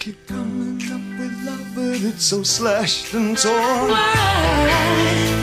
Keep coming up with love, but it's so slashed and torn. Why?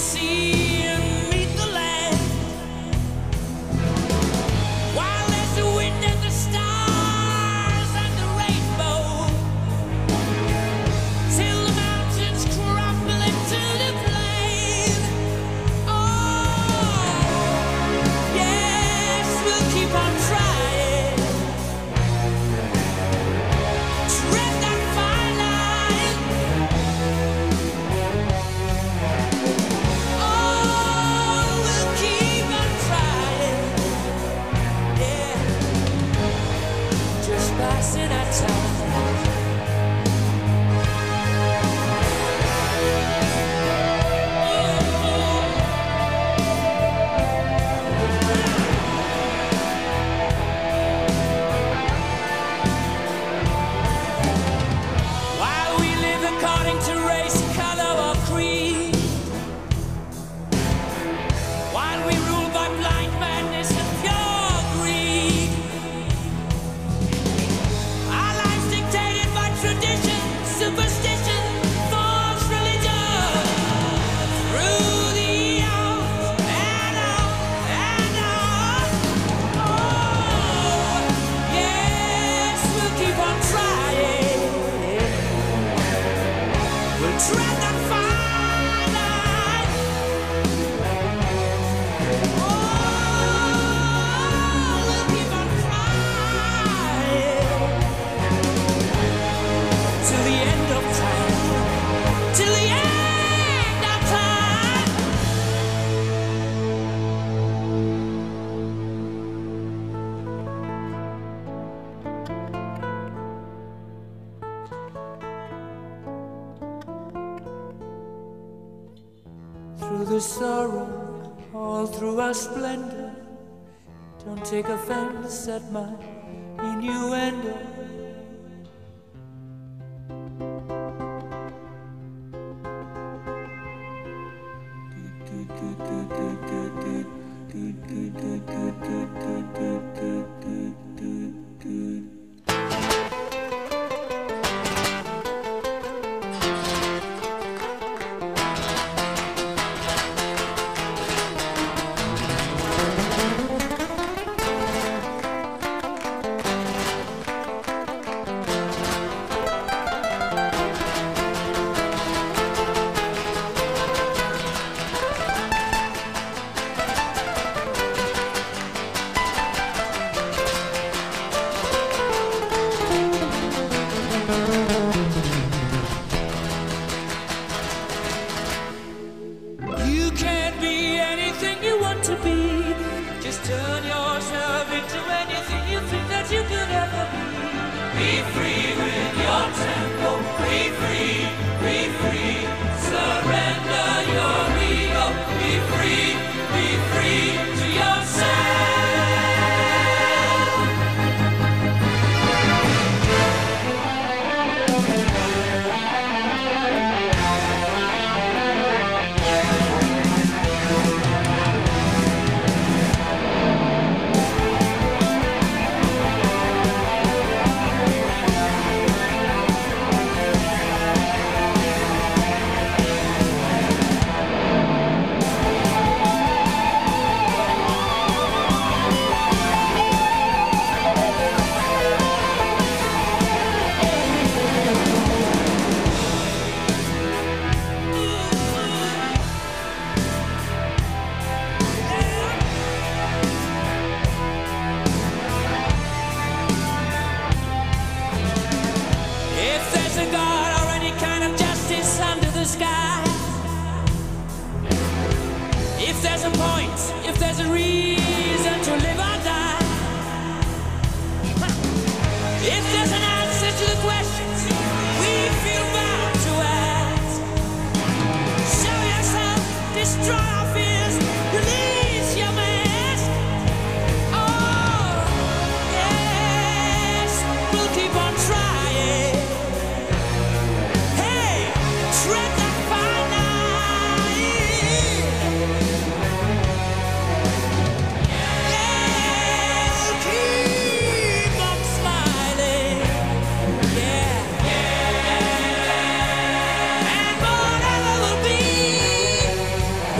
At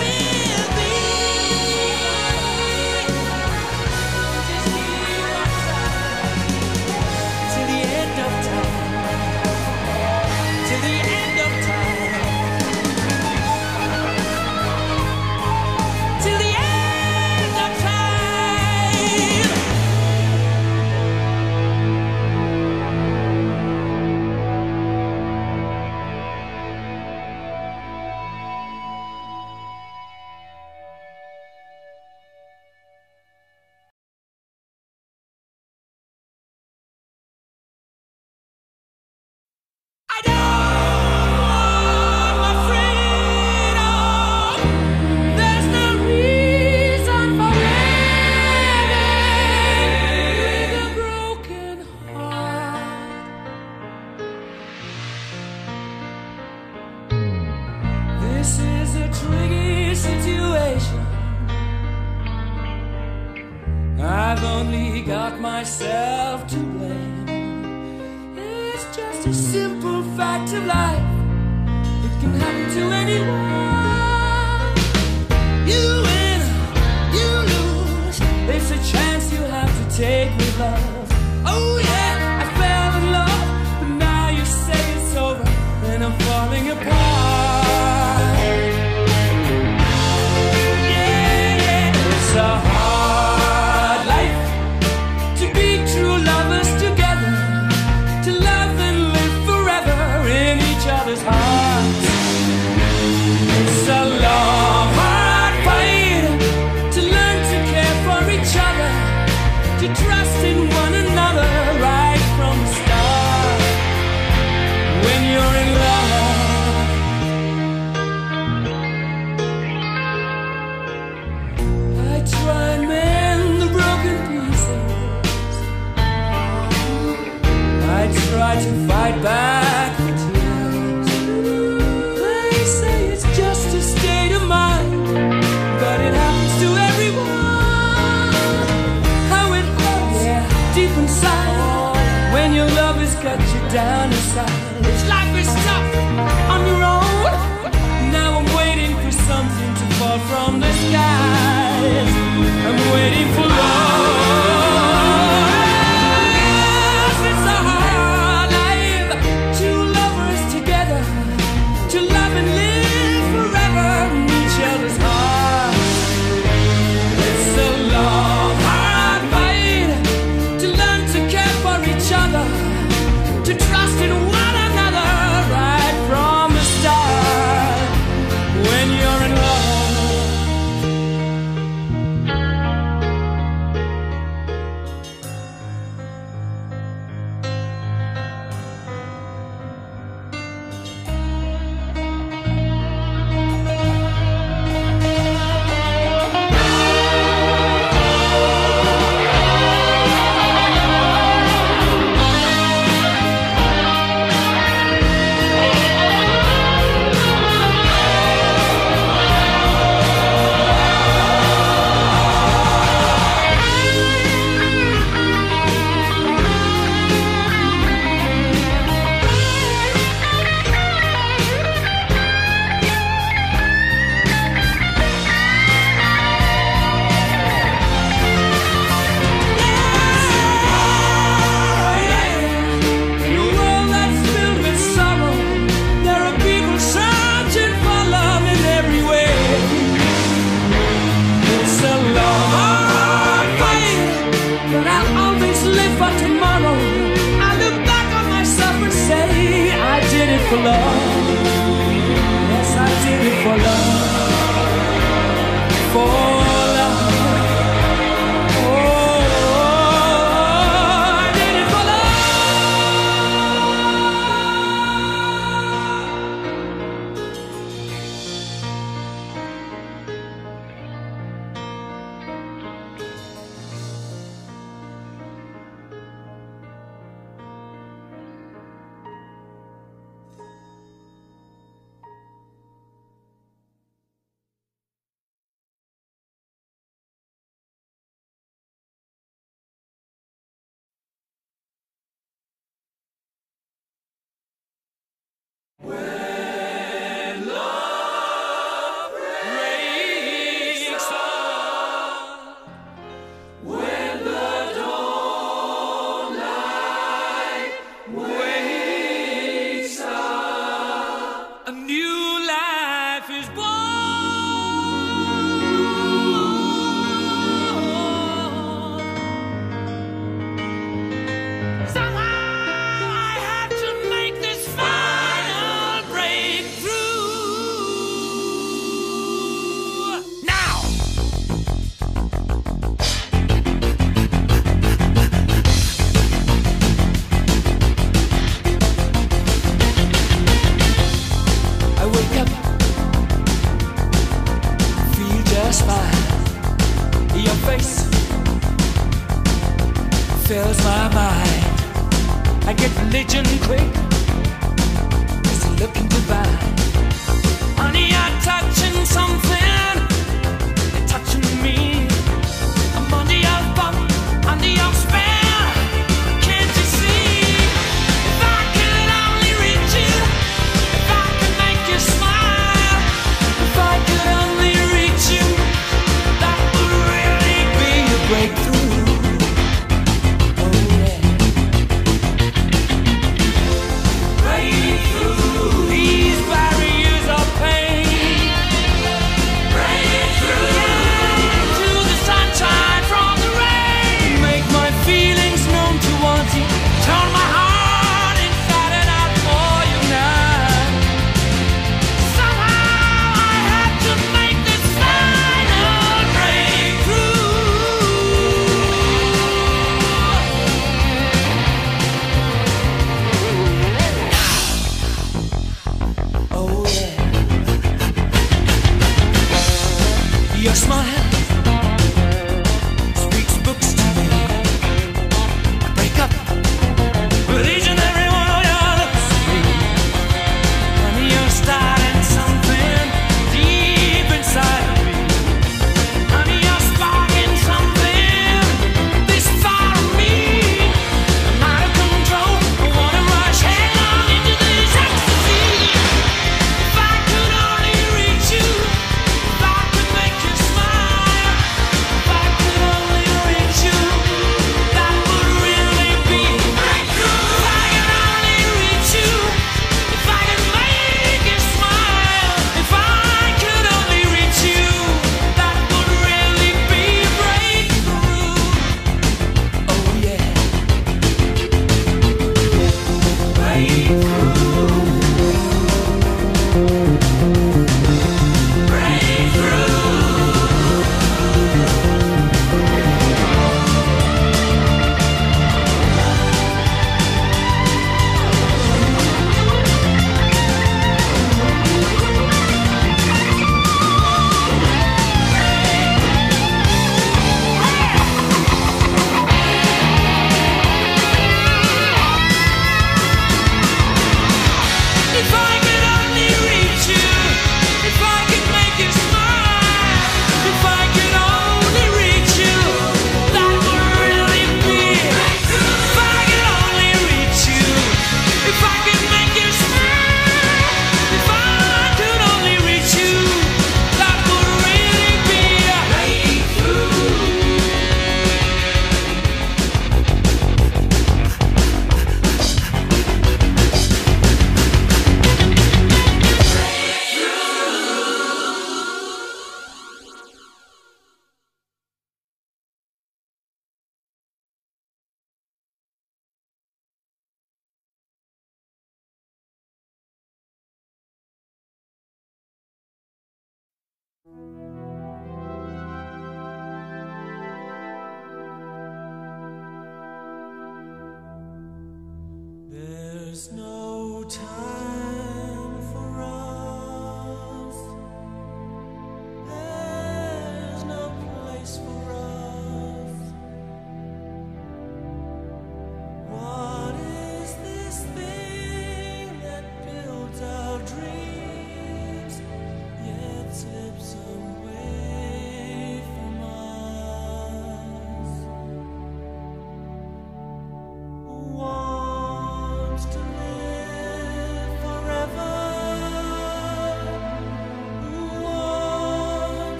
to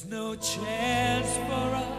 There's no chance for us.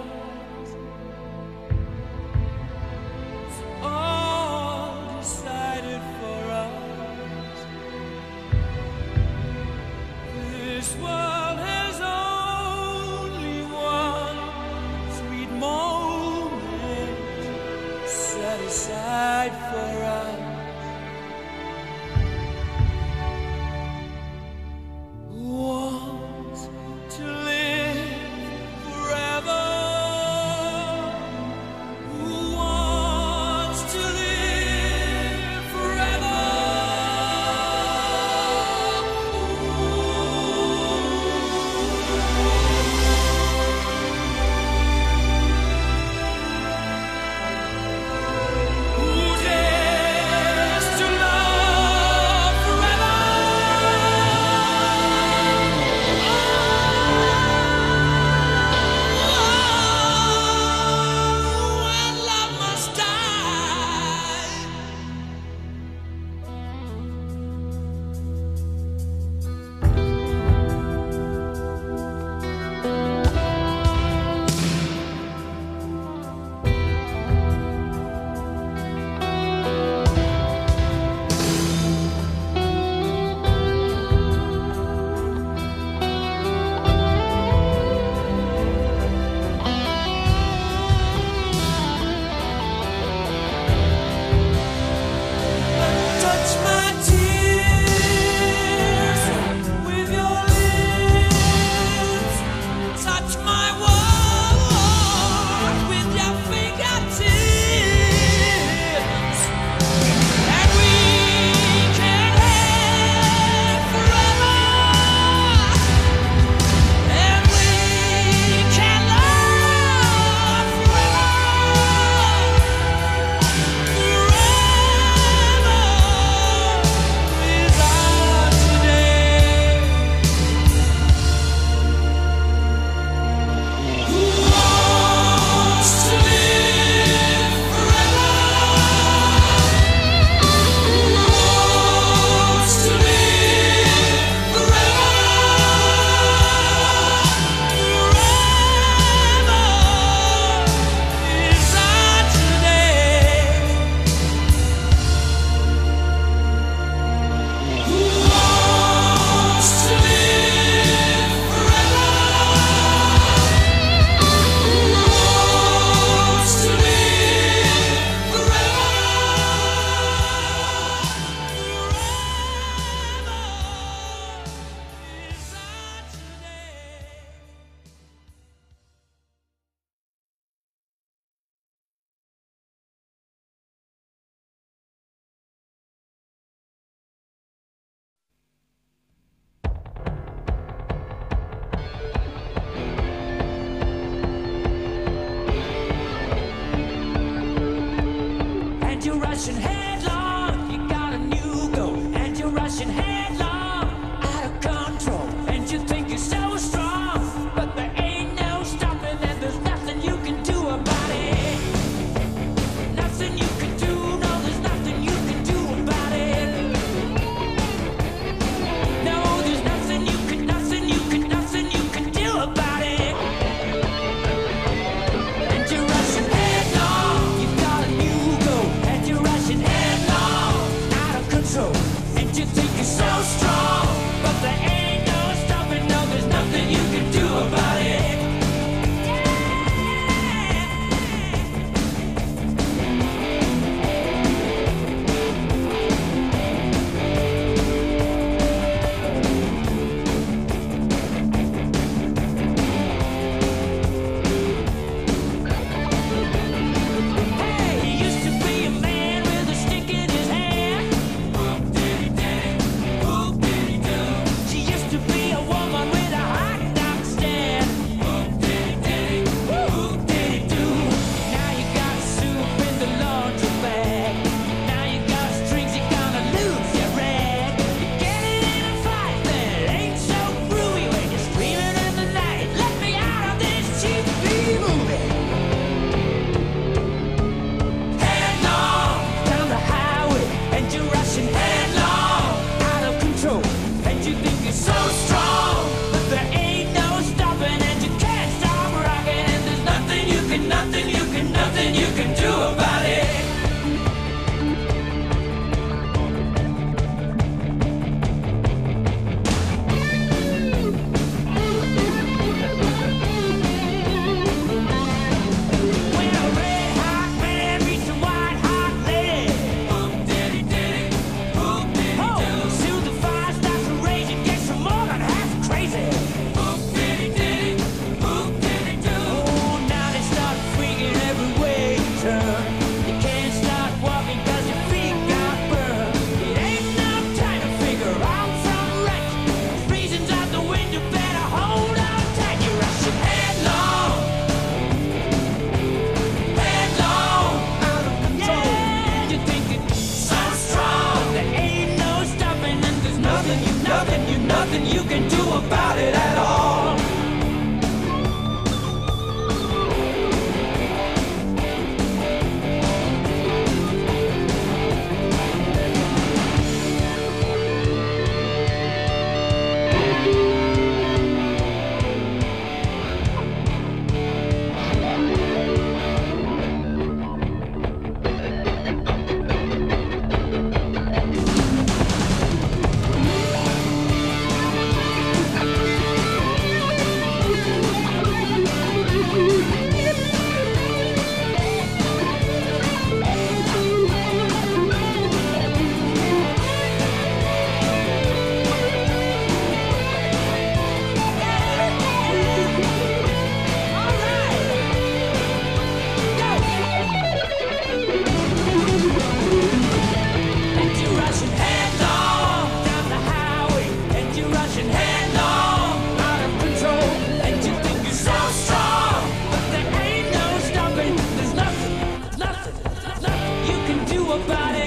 nobody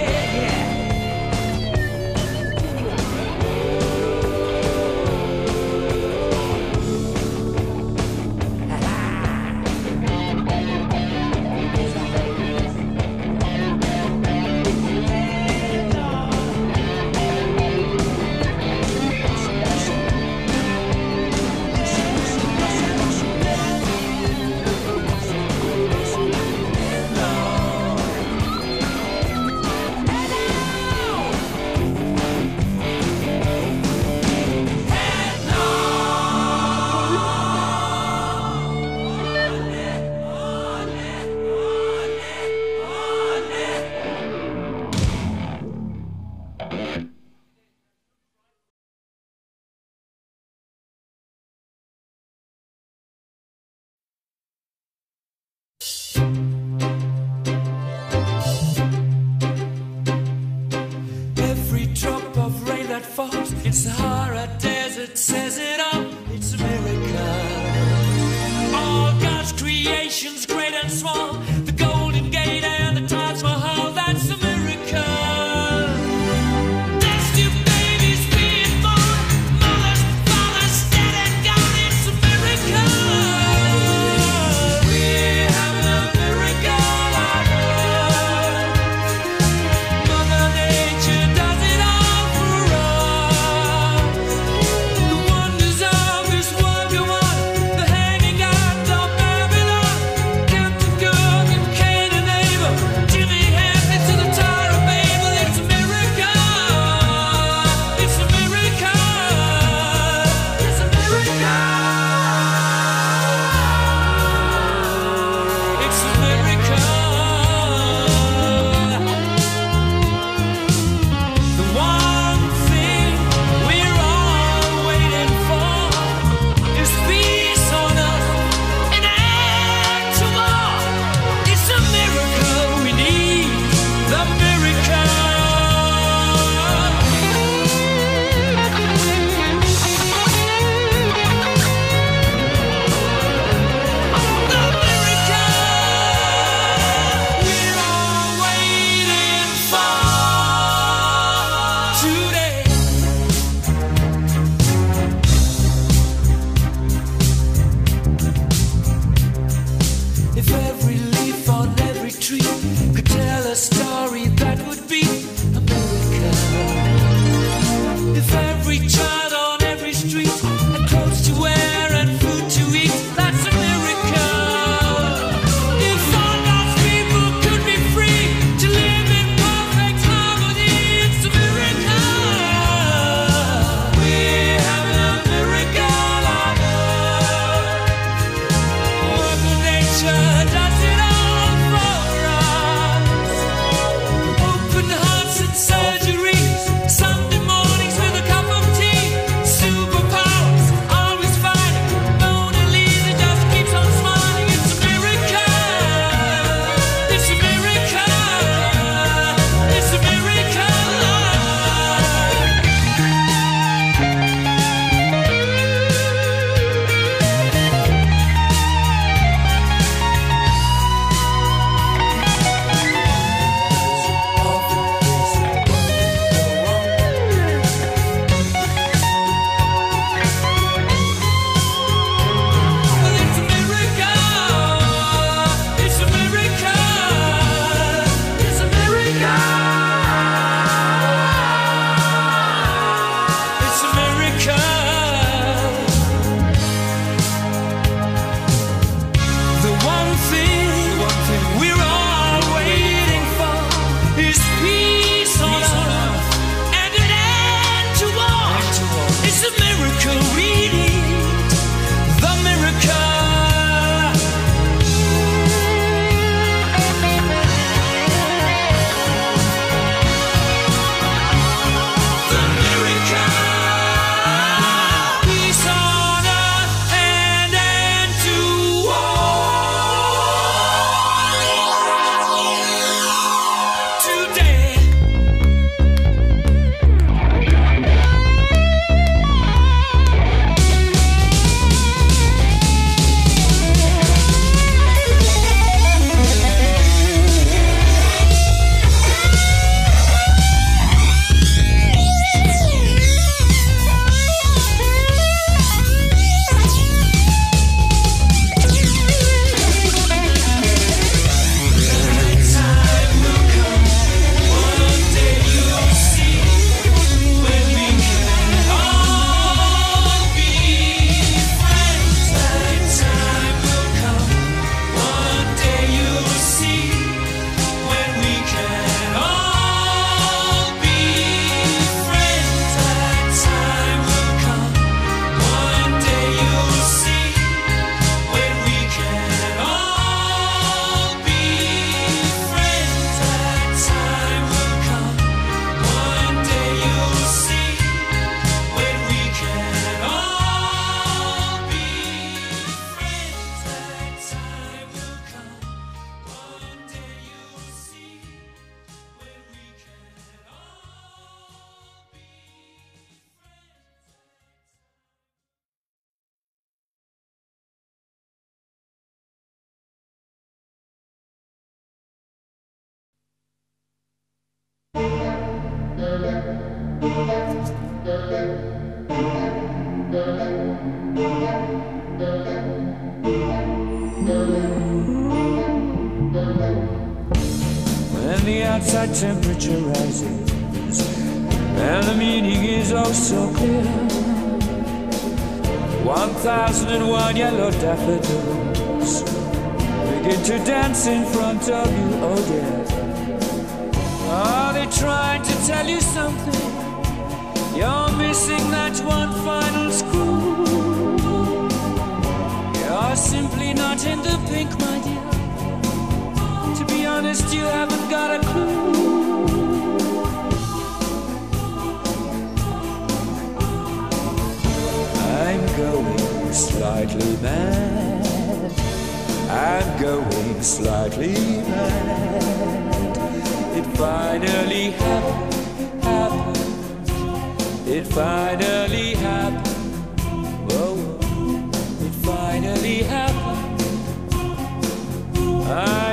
The Sahara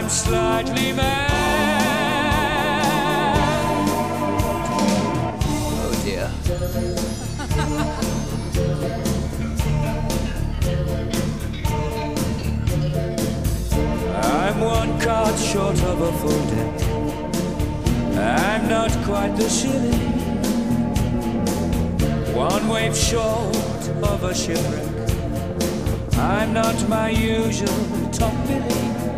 Slightly mad. Oh dear. I'm one card short of a full deck. I'm not quite the shilling. One wave short of a shipwreck. I'm not my usual top billing.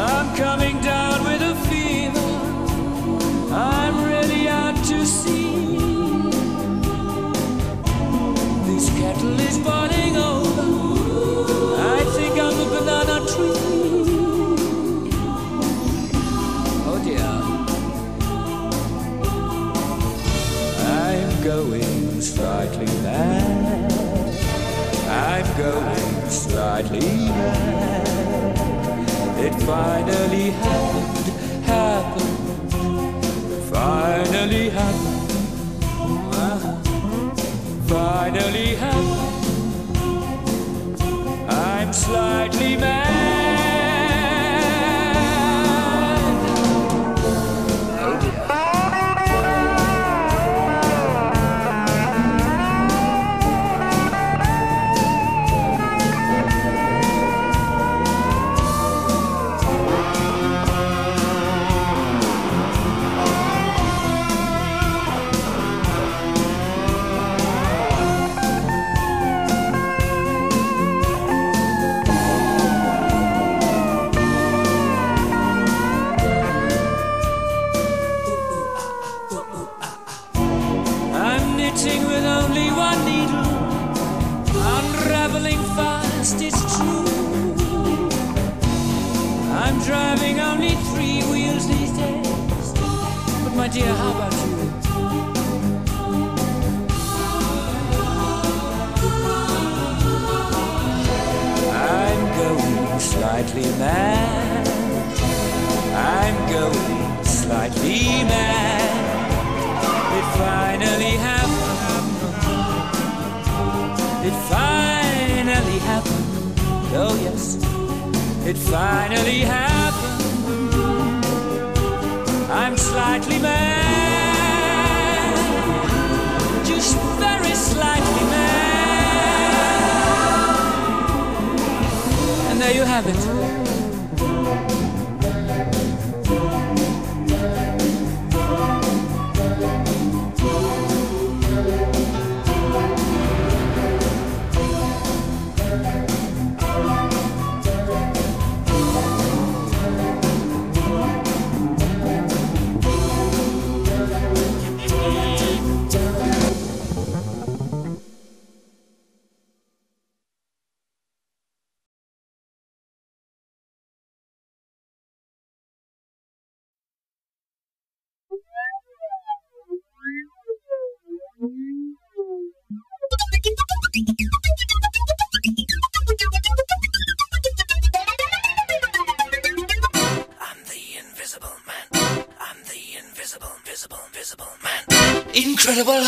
I'm coming down with a fever. I'm really out to sea. This kettle is boiling over. I think I'm a banana tree. Oh dear. I'm going slightly mad. I'm going slightly mad. It finally happened, happened, finally happened, finally happened. I'm slightly mad. Dear, how about you? I'm going slightly mad. I'm going slightly mad. It finally happened. It finally happened. Oh, yes. It finally happened. Slightly mad. Just very slightly mad. And there you have it. Incredible how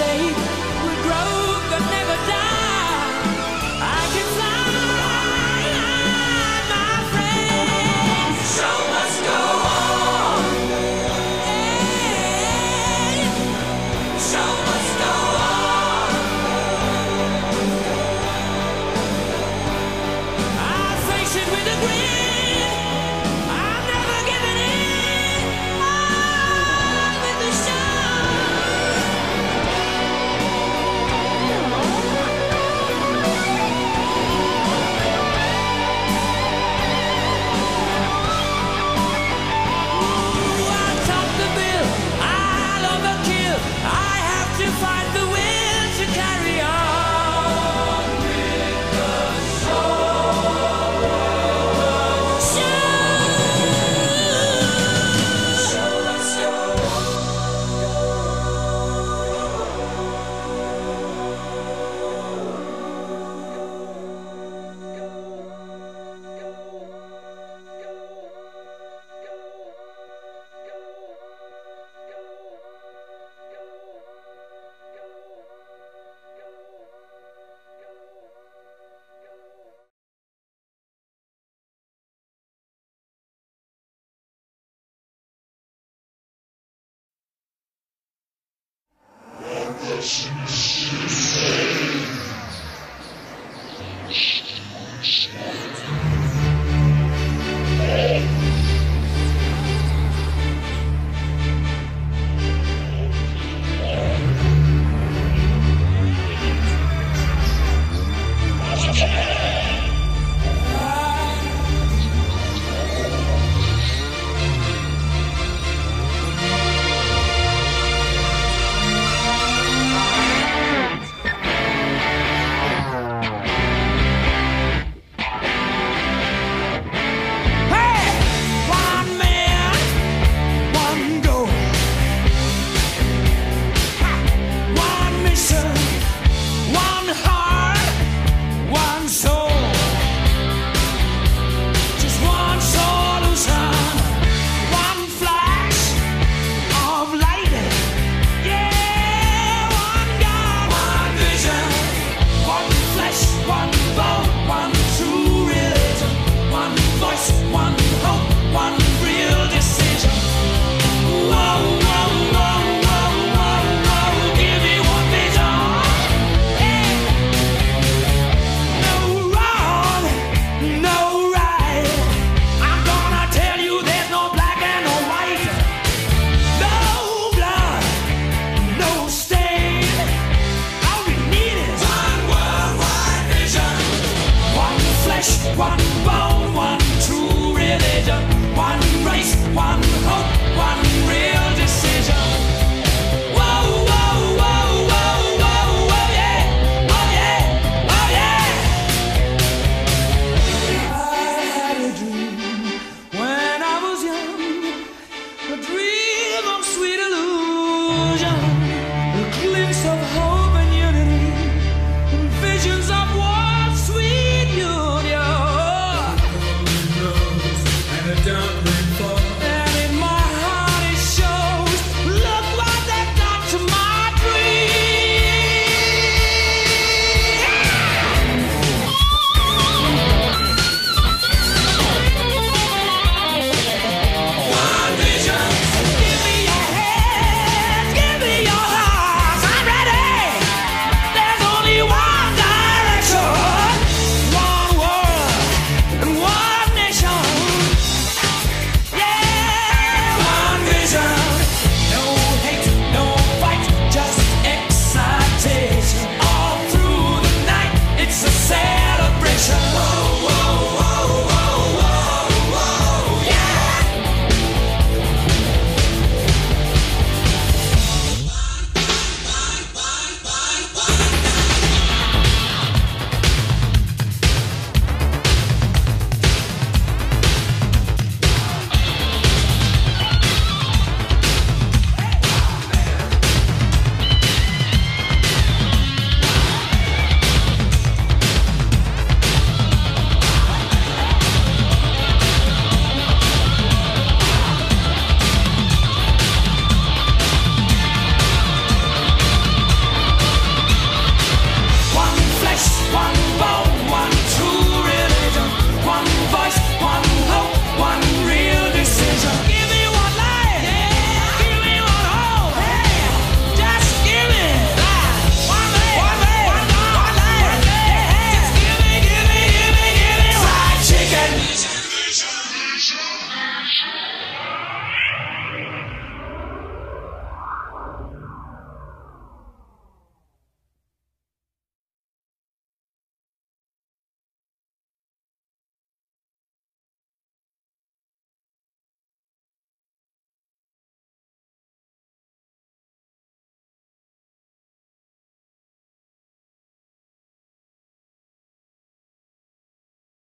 yesterday